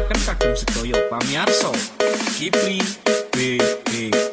Dipersembahkan kagum sedaya pamiarsa Kipli BB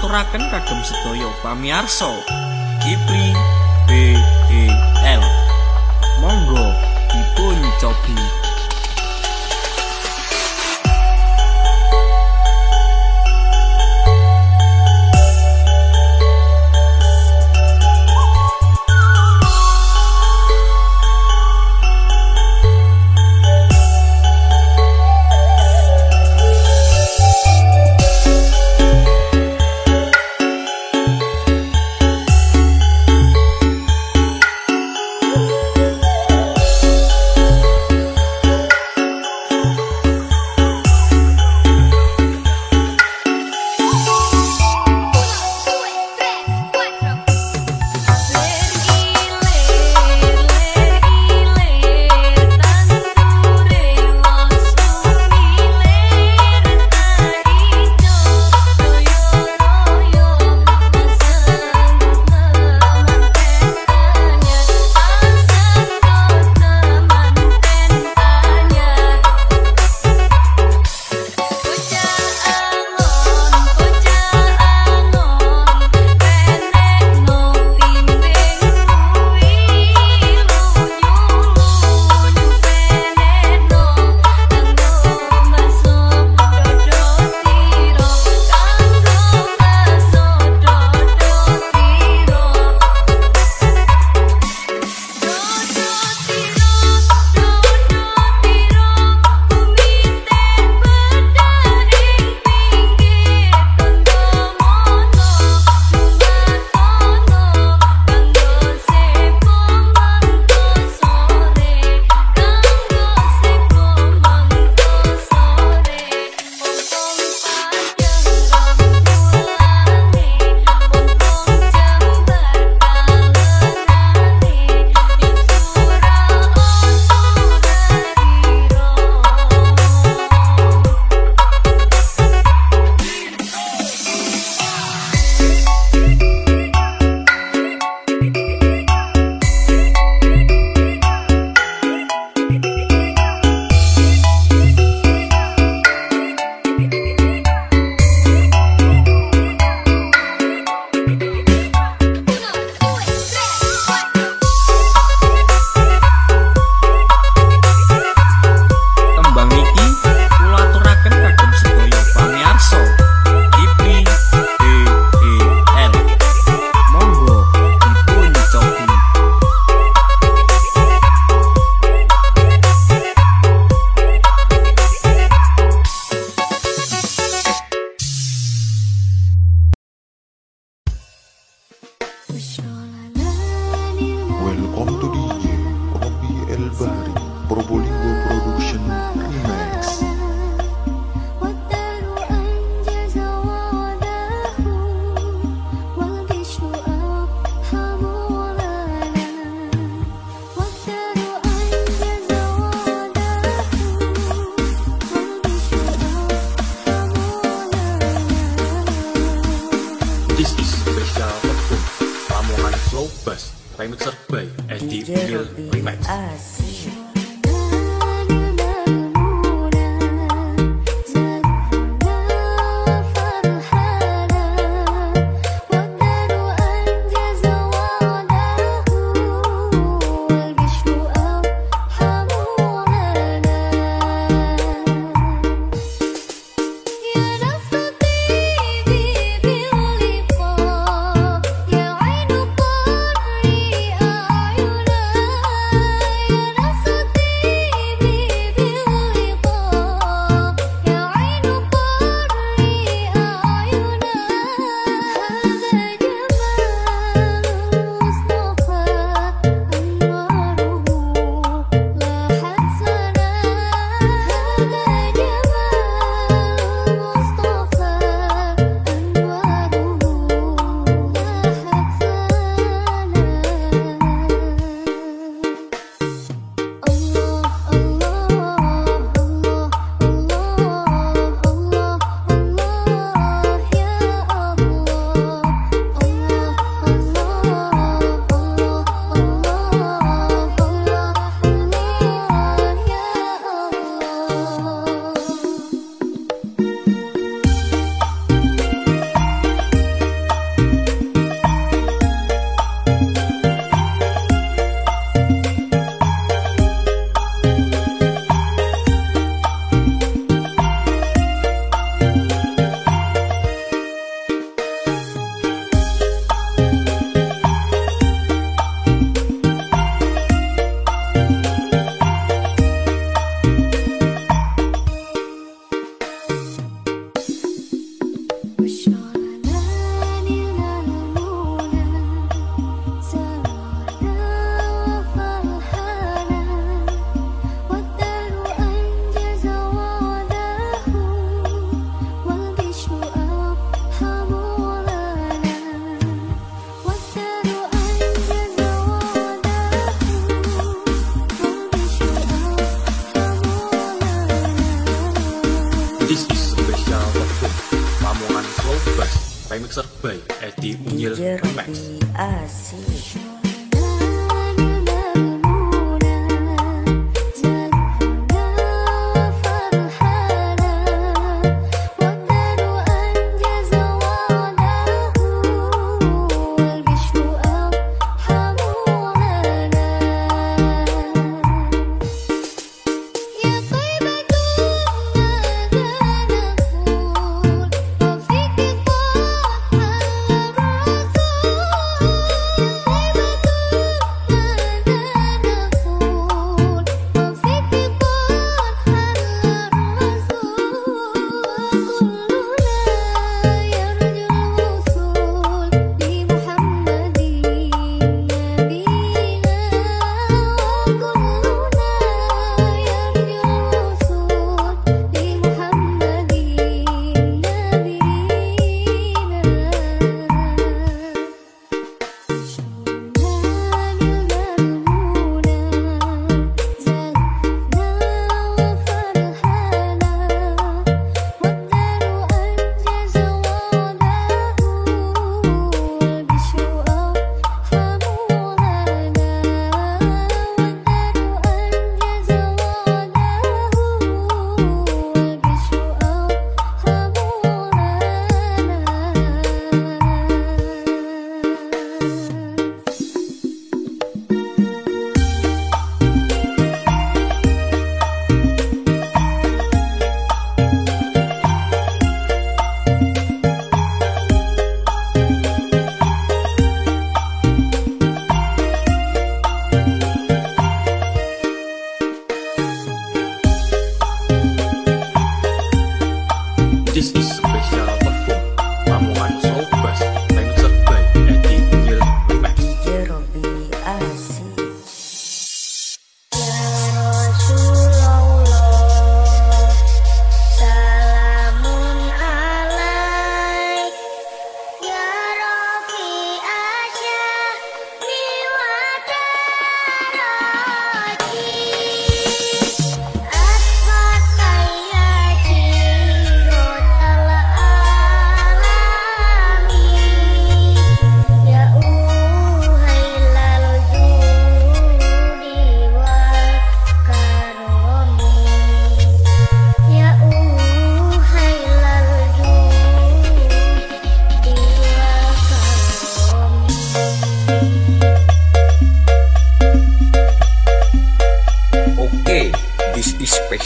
aturaken kagem sedaya pamiarsa Kipli BEL monggo dipun cobi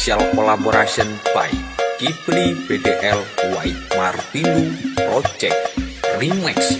special collaboration by Kipli BDL White Martinu Project Remix.